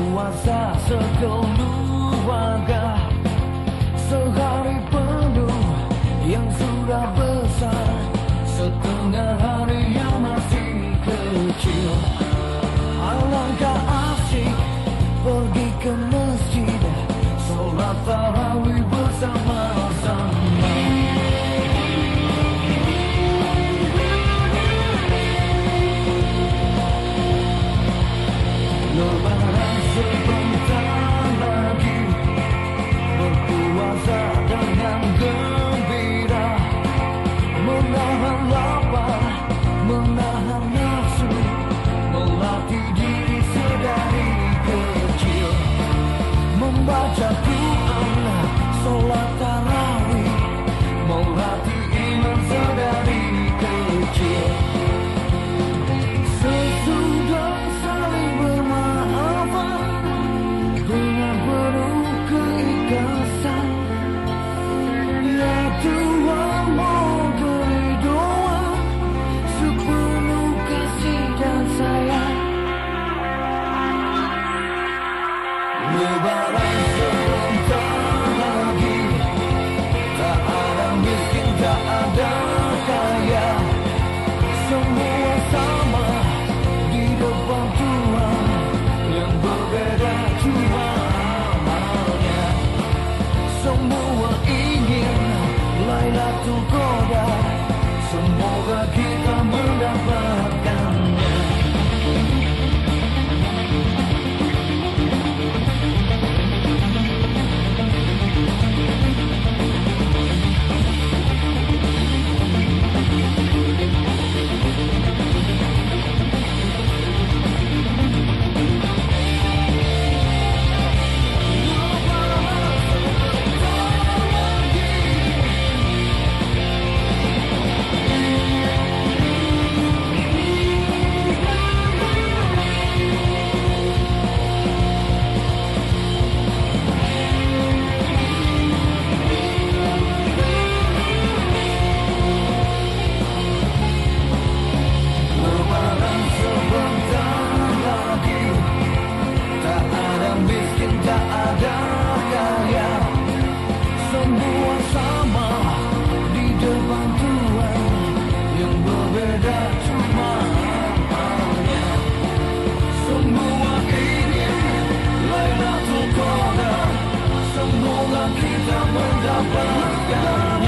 kuasa sekeluarga sehari penuh yang sudah ber Lebaran sebentar lagi Tak ada miskin, tak ada Allah'ın kitabında başka